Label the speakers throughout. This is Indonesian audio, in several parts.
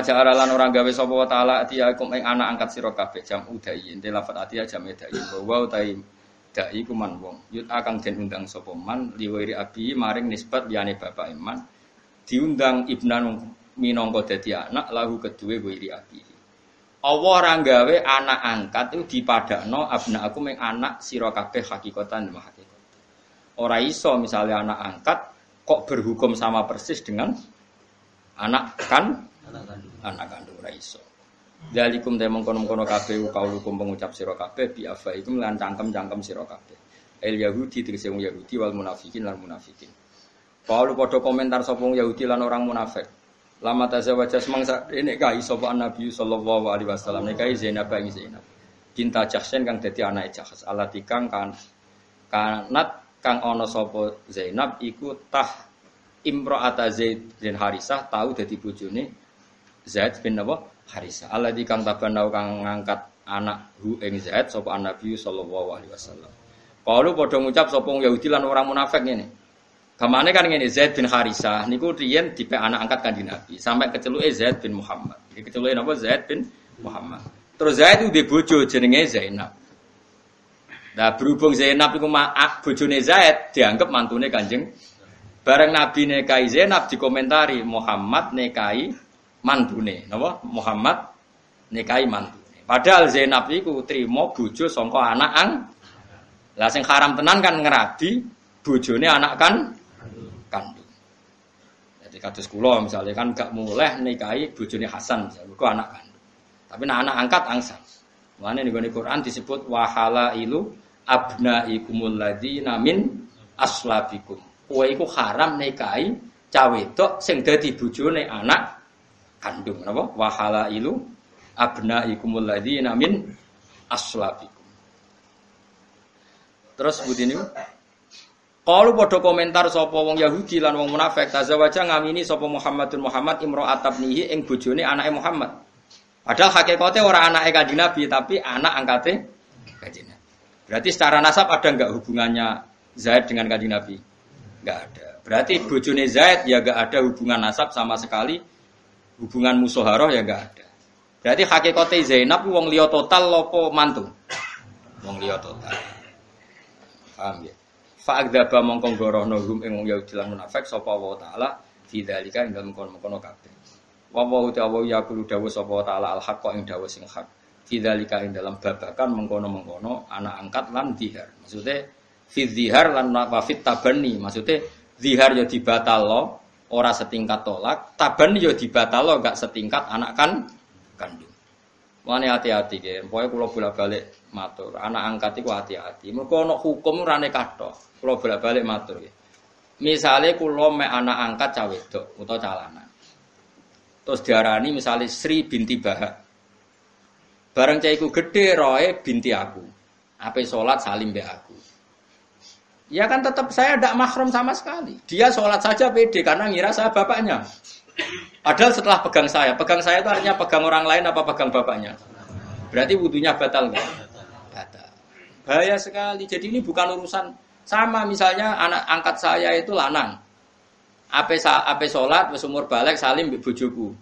Speaker 1: Wa ja'ala lan gawe sapa wa taala atiyakum ing anak angkat sira kabeh jam udai ente lafat atiya jam dai wa utai dai ku man wong. Yut akang den undang sapa man liwiri abi maring nisbat liyane bapak iman. Diundang ibnan minangka dadi anak lahu kedue wiri abi. Allah ora gawe anak angkat itu dipadakno abna aku meng anak sira kabeh hakikatan dan hakikat. Ora iso misalnya anak angkat kok berhukum sama persis dengan anak kan anak kandung ora iso. Dalikum te mengkono-kono kabeh kaulukum pengucap sira kabeh bi afaikum lan cangkem-cangkem sira kabeh. El Yahudi tegese wong Yahudi wal munafikin lan munafikin. Kalau padha komentar sapa Yahudi lan orang munafik. Lama tazawaja semangsa ini kai sapa Nabi sallallahu alaihi wasallam kai Zainab ing Zainab. Cinta Jahsen kang dadi anake Jahs. Alati kang kan kanat kang ana sapa Zainab iku tah Imra'ata Zaid bin Harisah tahu dadi bojone Zaid bin apa? Harisah. Alladzi kang tabanau kang ngangkat anak hu ing Zaid sapa Nabi sallallahu alaihi wasallam. Kalau padha ngucap sapa Yahudi lan orang munafik ngene. Kamane kan ngene Zaid bin Harisah niku riyen dipe anak angkat kanjeng Nabi sampai keceluke Zaid bin Muhammad. Iki keceluke napa Zaid bin Muhammad. Terus Zaid itu bojo jenenge Zainab. Nah berhubung Zainab iku maak bojone Zaid dianggap mantune Kanjeng. Bareng Nabi nekai Zainab dikomentari Muhammad nekai mantune, napa? Muhammad nekai mantune. Padahal Zainab iku trimo bojo sangka anak ang. Lah sing haram tenan kan ngerabi bojone anak kan kandung. Jadi kados kula misalnya kan gak mulai nikahi bojone Hasan misalnya, kok anak kandung. Tapi nah anak angkat angsal. Mulane ning Quran disebut wahala ilu abnaikumul ladzina min aslabikum. Kowe iku haram nikahi cawe wedok sing dadi bojone anak kandung napa? Wahala ilu abnaikumul ladzina min aslabikum. Terus budini kalau pada komentar sapa wong Yahudi lan wong munafik tazawaja ngamini sapa Muhammadun Muhammad imra'at tabnihi ing bojone anake Muhammad. Padahal hakikatnya orang anake Kanjeng Nabi tapi anak angkate Kanjeng Nabi. Berarti secara nasab ada enggak hubungannya Zaid dengan Kanjeng Nabi? Enggak ada. Berarti bojone Zaid ya enggak ada hubungan nasab sama sekali. Hubungan musuharoh ya enggak ada. Berarti hakikatnya Zainab wong liya total lopo mantu? Wong liya total. Paham ya? Fa'agdaba mongkong gorohno hum ing wong Yahudi lan munafik sapa wa taala fidzalika ing dalem kono-kono kabeh. Wa wa ta'ala yaqulu dawu sapa wa taala al haqqa ing dawu sing hak. Fidzalika ing dalam babakan mengkono-mengkono anak angkat lan dihar. Maksudnya fi dzihar lan wafit tabani. Maksudnya zihar ya dibatalo ora setingkat tolak, taban ya dibatalo gak setingkat anak kan kandung. Mane hati-hati ge. Pokoke kula bolak-balik matur, anak angkat iku hati-hati. Mergo ana hukum rane kathok. Kalau bolak-balik matur ya. Misalnya kulo me anak angkat cawe wedok atau calana. Terus diarani misalnya Sri binti Bahak. Bareng caiku gede roe binti aku. Apa sholat salim be aku. Ya kan tetap saya tidak mahrum sama sekali. Dia sholat saja pede karena ngira saya bapaknya. Padahal setelah pegang saya, pegang saya itu artinya pegang orang lain apa pegang bapaknya. Berarti wudhunya batal nggak? Batal. Bahaya sekali. Jadi ini bukan urusan sama misalnya anak angkat saya itu lanang. Ape ape sholat, umur balik salim bojoku.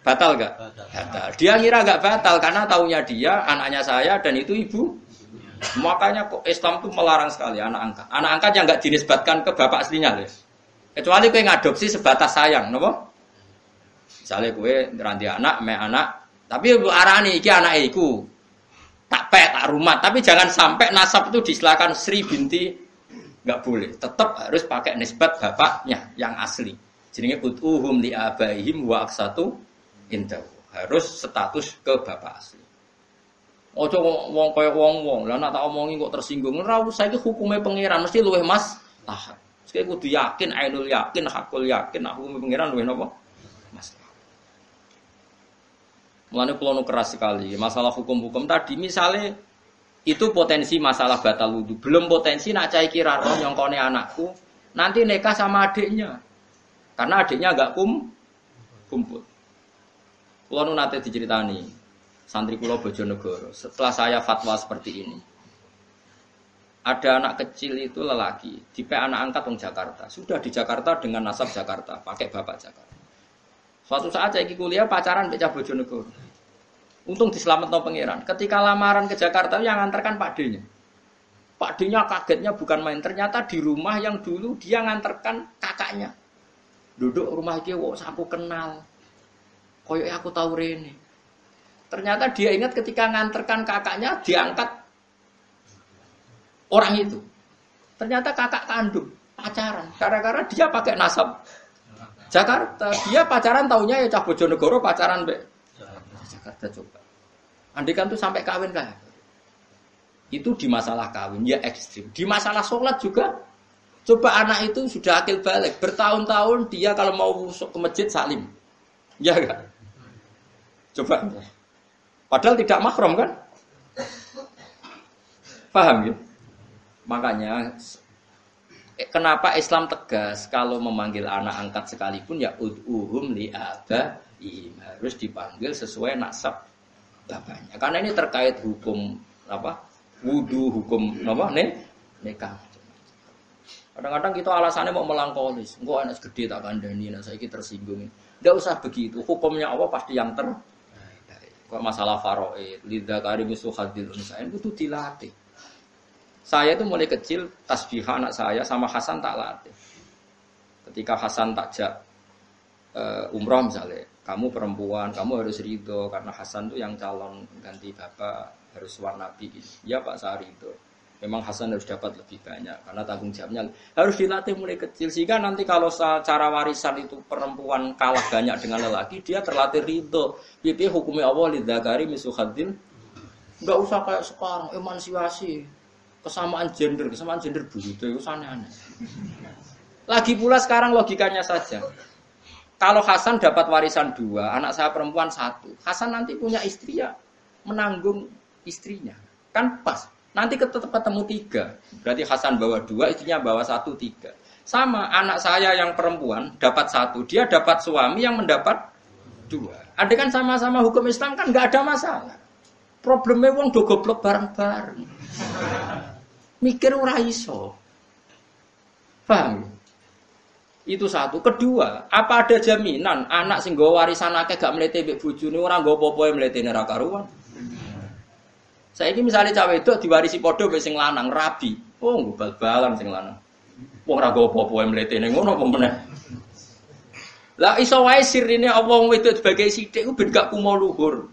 Speaker 1: Batal gak? Batal. Dia ngira gak batal karena taunya dia anaknya saya dan itu ibu. Makanya kok Islam itu melarang sekali anak angkat. Anak angkat yang gak dinisbatkan ke bapak aslinya, les. Kecuali kue ngadopsi sebatas sayang, nopo? Misalnya kue nanti anak, me anak, tapi arani iki anak iku. Tak pek tak rumah tapi jangan sampai nasab itu disilakan Sri binti nggak boleh. Tetap harus pakai nisbat bapaknya yang asli. Jadi utuhum li abaihim wa aksatu indahu. Harus status ke bapak asli Ojo wong kaya wong wong. Lah tak omongi kok tersinggung. Ora usah iki hukume pangeran. Mesti luweh mas. Lah Sekali kudu yakin ainul yakin hakul yakin. Aku hukume pangeran luweh napa? Mulane kula keras sekali. Masalah hukum-hukum tadi misalnya itu potensi masalah batal wudhu belum potensi nak cai kira roh nyongkone anakku nanti nikah sama adiknya. Karena adiknya agak kum kumpul. Kulo nu nate diceritani santri kulo Bojonegoro setelah saya fatwa seperti ini ada anak kecil itu lelaki tipe anak angkat di Jakarta sudah di Jakarta dengan nasab Jakarta pakai bapak Jakarta Suatu saat saya kuliah pacaran becah Bojonegoro. Untung diselamat pangeran. Ketika lamaran ke Jakarta yang nganterkan Pak D-nya. Pak D-nya kagetnya bukan main. Ternyata di rumah yang dulu dia nganterkan kakaknya. Duduk rumah dia, wow, aku kenal. Koyok aku tahu Rene. Ternyata dia ingat ketika nganterkan kakaknya diangkat orang itu. Ternyata kakak kandung pacaran. Gara-gara dia pakai nasab Jakarta. Dia pacaran taunya ya Cah Bojonegoro pacaran be Jakarta coba. Andikan tuh sampai kawin kan? Itu di masalah kawin ya ekstrim. Di masalah sholat juga. Coba anak itu sudah akil balik. Bertahun-tahun dia kalau mau ke masjid salim. Ya kan? Coba. Padahal tidak mahram kan? Paham ya? Makanya eh, kenapa Islam tegas kalau memanggil anak angkat sekalipun ya ud'uhum li abaihim harus dipanggil sesuai nasab bapaknya. Karena ini terkait hukum apa? Wudu, hukum apa? Nih, nikah. Kadang-kadang kita alasannya mau melangkolis. Enggak anak gede tak kandani, nah saya tersinggung. Tidak usah begitu. Hukumnya Allah pasti yang ter masalah faroid, lidah kari musuh hadil unsain itu dilatih. Saya itu mulai kecil tasbih anak saya sama Hasan tak latih. Ketika Hasan takjak uh, umroh misalnya, kamu perempuan, kamu harus ridho karena Hasan itu yang calon ganti bapak harus warna nabi. Ya Pak saya ridho memang Hasan harus dapat lebih banyak karena tanggung jawabnya harus dilatih mulai kecil. Sehingga nanti kalau secara warisan itu perempuan kalah banyak dengan lelaki dia terlatih ridho. Pipi hukumnya Allah lidakari misuhadin nggak usah kayak sekarang emansipasi. Kesamaan gender kesamaan gender begitu itu aneh-aneh. Lagi pula sekarang logikanya saja. Kalau Hasan dapat warisan dua anak saya perempuan satu Hasan nanti punya istri ya menanggung istrinya. Kan pas Nanti tetap ketemu tiga. Berarti Hasan bawa dua, istrinya bawa satu, tiga. Sama anak saya yang perempuan dapat satu, dia dapat suami yang mendapat dua. Ada kan sama-sama hukum Islam kan nggak ada masalah. Problemnya wong do goblok bareng-bareng. Mikir ora iso. Paham? Itu satu. Kedua, apa ada jaminan anak sing warisan akeh gak mlete mbek bojone ora nggo apa-apa mletene ra karuan? Saya ini misalnya cawe itu diwarisi podo be sing lanang rabi. Oh, bal-balan sing lanang. Wong ora go apa-apa mletene ngono apa. Lah iso wae sirine Allah wedok sebagai sithik ku ben gak kumo luhur.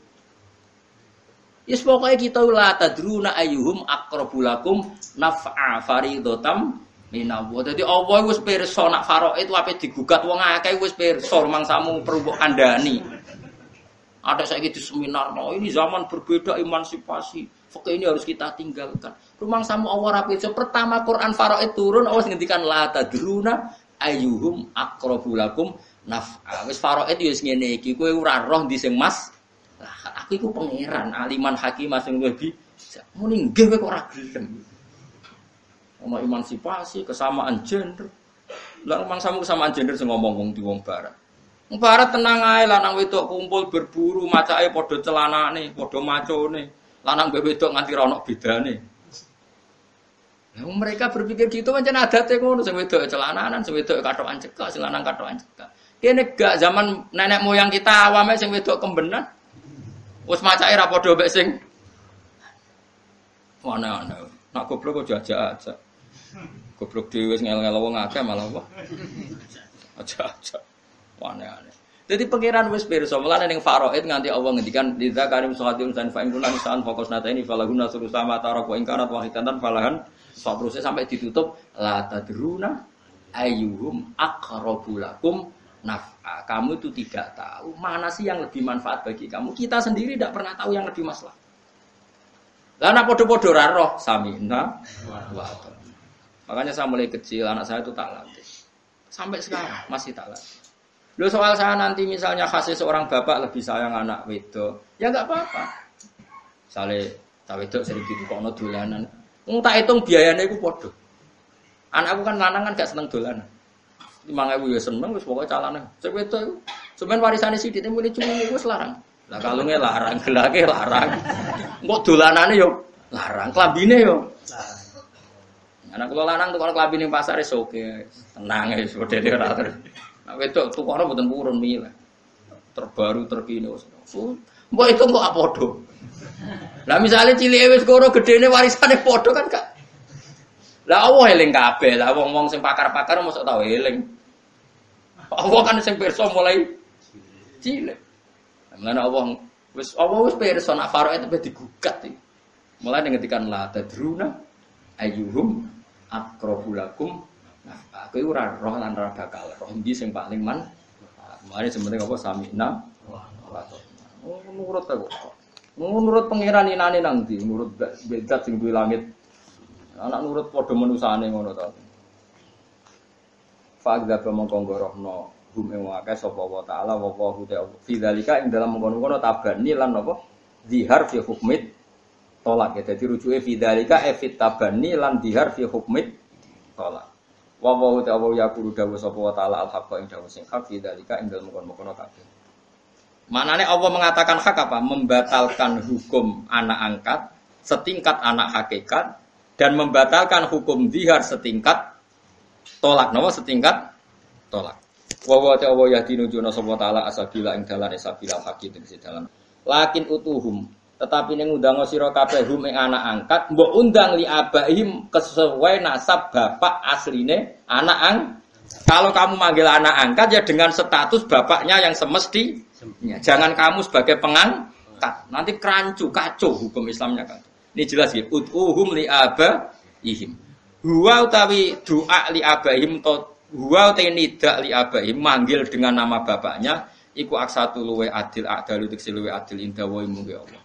Speaker 1: Yes pokoknya kita la tadruna ayyuhum aqrabu lakum naf'a faridotam minallah. Dadi Allah wis pirsa nak faraid itu ape digugat wong akeh wis pirsa mangsamu perlu andani. Ada saya gitu seminar, oh ini zaman berbeda emansipasi. Fakih ini harus kita tinggalkan. Rumang samu Allah rapi. So, pertama Quran Faraid turun, Allah ngendikan la tadruna ayuhum akrobulakum naf'a. Wis Faraid yo ngene iki, kowe ora roh di sing mas. Lah, aku iku pangeran, aliman hakim sing lebih. Muni nggih kok ora gelem. Emansipasi, kesamaan gender. Lah rumang samu kesamaan gender sing ngomong wong di wong barat. Barat tenang ae lanang wedok kumpul berburu macake padha celanane, padha macone. Lanang mbek wedok nganti ra ono bedane. Nah, mereka berpikir gitu pancen adate ngono sing wedok celananan, sing wedok katokan cekak, sing lanang katokan cekak. Kene gak zaman nenek moyang kita awame sing wedok kembenan. Wis macake ra padha mbek sing mana ana. Nak goblok kok jajak aja. Goblok dhewe wis ngel-ngel wong akeh malah apa. Aja-aja. Aneh-aneh. Jadi pangeran wis pirsa, mulane ning faraid nganti Allah ngendikan lidza karim sahadatun san fa inna nisaan fokus nata ini falahuna suruh sama tarak wa ingkarat wahidatan falahan terusnya sampai ditutup la tadruna ayyuhum aqrabu lakum naf'a. Kamu itu tidak tahu mana sih yang lebih manfaat bagi kamu. Kita sendiri tidak pernah tahu yang lebih masalah. Lah anak podo-podo roh samina wa Makanya saya mulai kecil anak saya itu tak latih. Sampai sekarang masih tak latih. Lo soal saya nanti misalnya kasih seorang bapak lebih sayang anak wedo, ya nggak apa-apa. Sale tak wedo sering no dolanan. Wong tak hitung biayanya itu podo. Anakku kan lanang kan gak seneng dolanan. Lima ribu ya seneng, wis pokoknya calonnya. Saya wedo itu, cuman warisan isi di mulai cuma itu larang. Lah kalungnya larang, gelake larang. Kok dolanane yo larang, kelambine yo. Anak kula lanang tuh kalau kelambine pasar es oke, tenang ya, sudah dia Nah, wedok tukokno mboten purun milah. terbaru terkini. Mbok itu kok apodo. Lah misalnya cilik wis koro gedene warisane padha kan kak. Lah Allah eling kabeh. Lah wong-wong sing pakar-pakar mosok tau eling. Allah kan sing pirsa mulai cilik. Mulane Allah wis Allah wis pirsa nak faro itu iki. Mulai ngetikan la tadruna ayyuhum aqrabu lakum. Nah, aku ora roh lan ora bakal roh ndi sing paling man. Mulane sementing apa samina wa Oh, nurut aku. Nurut pangeran inane nang ndi? Nurut bedat sing duwe langit. Anak nurut padha manusane ngono ta. Fa'adza mongko ngorohno hum ing akeh sapa wa taala wa wa fi dzalika ing dalam mengkono-kono tabani lan napa dihar fi hukmit tolak ya dadi rujuke fi dzalika e fit tabani lan dihar fi hukmit tolak wa wa ta'ala ya kudu dawuh sapa wa taala al haqqa ing dawuh sing hak fi dzalika ing dalam mengkono-kono kabeh Maknanya Allah mengatakan hak apa? Membatalkan hukum anak angkat setingkat anak hakikat dan membatalkan hukum dihar setingkat tolak. Nawa setingkat tolak. Wa ta Allah yahdinu juna sapa taala asabila ing dalan sabila hakik ing dalan. Lakin utuhum tetapi ning undang sira kabeh hum ing anak angkat mbok undang li abaihim kesesuai nasab bapak asline anak ang kalau kamu manggil anak angkat ya dengan status bapaknya yang semesti Ya, jangan kamu sebagai pengangkat. Nanti kerancu, kacau hukum Islamnya kan. Ini jelas ya. Ud'uhum li ihim. Huwa utawi doa li abaihim to huwa utawi nidak li abaihim manggil dengan nama bapaknya iku aksatu luwe adil adal utik luwe adil wa ya Allah.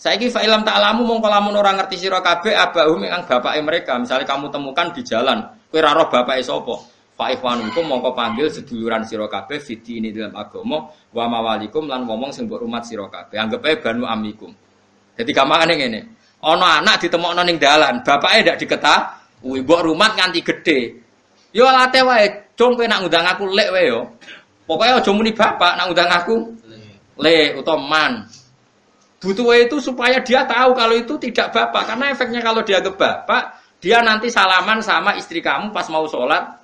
Speaker 1: Saiki fa ilam ta'lamu mongko lamun ora ngerti sira kabeh abahum ing bapake mereka. Misalnya kamu temukan di jalan, kowe ora roh bapake sapa? Fa ikhwanukum mongko panggil seduluran sira kabeh fiti ini dalam agama wa mawalikum lan ngomong sing mbok rumat sira kabeh. Anggap ae banu amikum. Jadi gampangane ngene. Ana anak ditemokno ning dalan, bapake ndak diketahui, mbok rumat nganti gede. Yo late wae, cung kowe nak ngundang aku lek wae yo. Pokoke aja muni bapak nak ngundang aku. Le utawa man. Butuh itu supaya dia tahu kalau itu tidak bapak karena efeknya kalau dia ke bapak dia nanti salaman sama istri kamu pas mau sholat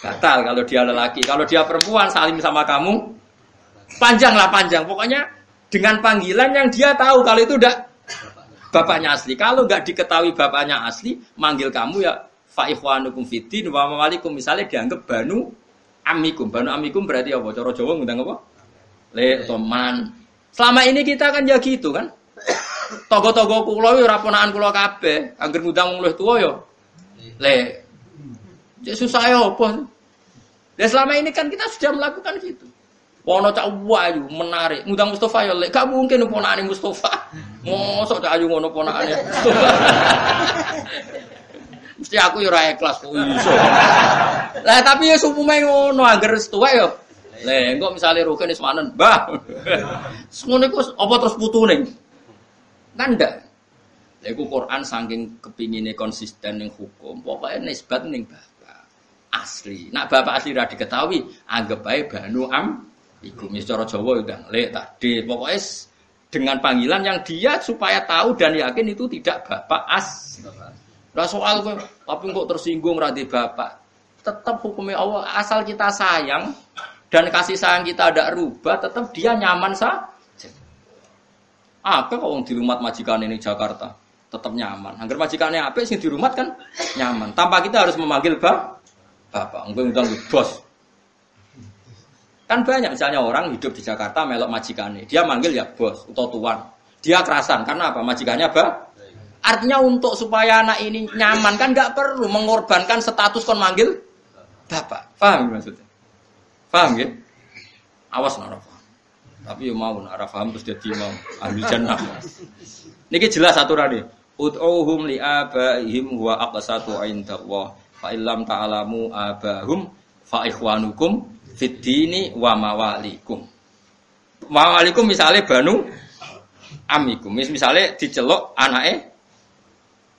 Speaker 1: batal kalau dia lelaki. Kalau dia perempuan salim sama kamu, panjang lah panjang. Pokoknya dengan panggilan yang dia tahu kalau itu udah bapaknya asli. Kalau nggak diketahui bapaknya asli, manggil kamu ya fa'ikhwanukum fitin wa mawalikum misalnya dianggap banu amikum. Banu amikum berarti apa? Coro Jawa ngundang apa? Le teman. Selama ini kita kan ya gitu kan. Togo-togo kulo yo raponaan kulo kabeh, angger ngundang wong luwih tuwa yo. Le Ya susah ya apa? Dan selama ini kan kita sudah melakukan gitu. Wono cak wayu menarik. Ngundang Mustafa ya lek gak mungkin ponakane Mustafa. Mosok cak ayu ngono ponakane Mustafa. Mesti aku ya ora ikhlas kok iso. Lah tapi ya sumume ngono angger setuwa ya. Lah engko misale rugen wis manen, Mbah. Ngono iku apa terus putune? Kan ndak. Lha iku Quran saking kepingine konsisten ning hukum, pokoknya nisbat ning bah asli. Nak bapak asli ra diketahui, anggap baik banu am iku mis cara Jawa udah lek tadi. Pokoknya dengan panggilan yang dia supaya tahu dan yakin itu tidak bapak as. Lah soal kok tapi kok tersinggung radhi bapak. Tetap hukumnya Allah asal kita sayang dan kasih sayang kita ada rubah, tetap dia nyaman saja. Apa kok di rumah majikan ini Jakarta? Tetap nyaman. Agar majikannya apa sih di rumah kan nyaman. Tanpa kita harus memanggil bapak bapak, enggak undang bos. Kan banyak misalnya orang hidup di Jakarta melok majikannya, dia manggil ya bos atau tuan. Dia kerasan karena apa? Majikannya apa? Artinya untuk supaya anak ini nyaman kan nggak perlu mengorbankan status kon manggil bapak. Paham maksudnya? Paham ya? Awas nara paham. Tapi ya mau nara paham terus jadi mau ambil jannah. Niki jelas aturan Ud'uhum li abaihim wa aqsatu indallah Fa illam ta'alamu abahum fa ikhwanukum fid wa mawalikum. Mawalikum misalnya banu amikum. Misalnya dicelok anake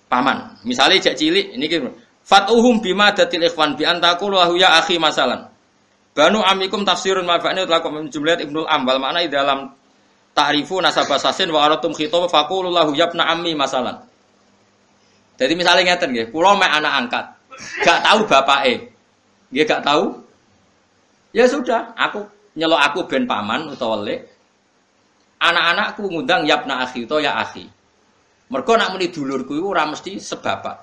Speaker 1: paman. Misalnya cek cilik ini gitu. Fatuhum bima datil ikhwan bi antakul wa ya akhi masalan. Banu amikum tafsirun mafa'ni utlakum jumlah Ibnul Ambal makna dalam ta'rifu nasabah sasin wa aratum khitab faqulu lahu yabna ammi masalan. Jadi misalnya ngeten nggih, kula mek anak angkat. Gak tahu bapak eh, Dia gak tahu. Ya sudah, aku nyelok aku ben paman utawa lek. Anak-anakku ngundang yapna akhi utawa ya akhi. Mergo nak muni dulurku iku ora mesti sebapak.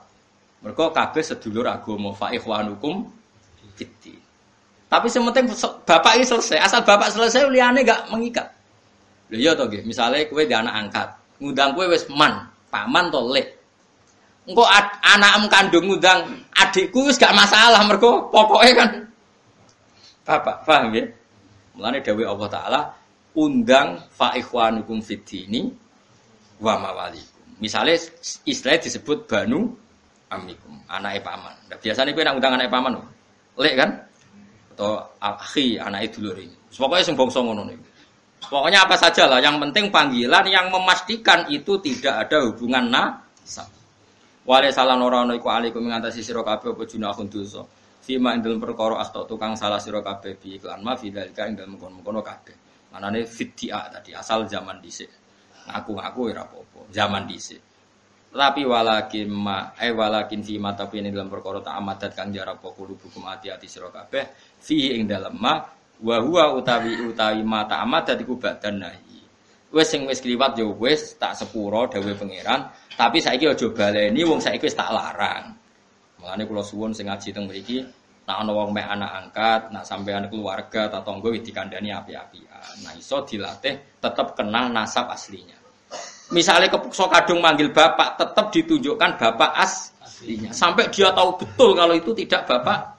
Speaker 1: Mergo kabeh sedulur agama fa ikhwanukum fiddin. Tapi sementing bapak ini selesai. Asal bapak selesai liane gak mengikat. Lho iya to misale kowe di anak angkat, ngundang kowe wis man, paman to lek. Engko anakmu kandung ngundang adikku wis gak masalah mergo pokoknya kan bapak, paham ya? Mulane dawuh Allah taala undang fa ikhwanukum fiddini wa mawalikum. Misalnya istilah disebut banu amikum, anak paman. Biasanya kowe nak undang anak paman, lek kan? Atau akhi anak dulur ini. Pokoknya sing bangsa ngono. Pokoknya apa saja lah, yang penting panggilan yang memastikan itu tidak ada hubungan nasab. Wale salah orang iku alaikum mengatasi sira kabeh apa junahun dosa. Fima ing dalem perkara akhta tukang salah sira kabeh bi iklan ma fi dalika ing dalem kono-kono kabeh. Manane fidya tadi asal zaman dhisik. Ngaku-ngaku ora apa-apa, zaman dhisik. Tapi walakin ma eh walakin fi ma tapi ini dalam perkara tak amadat kang jarak pokok hukum hati-hati sira kabeh. Fi ing dalem ma wa huwa utawi utawi mata amat dadi kubak dan nahi. Wis sing wis kliwat ya wis tak sepuro dawuh pangeran. Tapi saiki aja baleni wong saiki wis tak larang. Makane kula suwun sing ngaji teng mriki nak ana wong mek anak angkat nak sampean keluarga ta tangga wis dikandani api-apian. Nah iso dilatih tetap kenal nasab aslinya misalnya kepukso kadung manggil bapak tetap ditunjukkan bapak aslinya sampai dia tahu betul kalau itu tidak bapak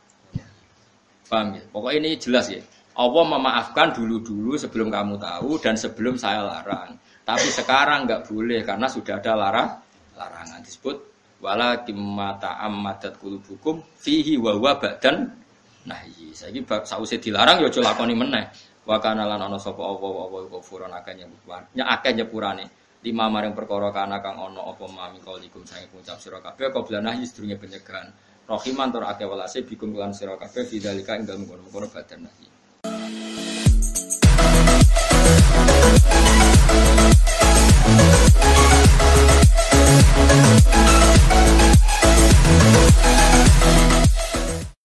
Speaker 1: paham ya pokoknya ini jelas ya Allah memaafkan dulu-dulu sebelum kamu tahu dan sebelum saya larang. Tapi sekarang nggak boleh karena sudah ada larang larangan disebut wala kimata ammadat kulubukum fihi wa wa badan. Saiki bab sause dilarang ya aja lakoni meneh. Wa kana lan ana sapa apa apa kufuran akeh nyepuran. Nya akeh nyepurane. Lima maring perkara kana kang ana apa mami kaulikum sange ngucap sira kabeh qabla nahyi sedurunge penyegahan. Rahiman tur akeh welase bikum lan sira kabeh fidzalika ing dalem kono badan nahyi.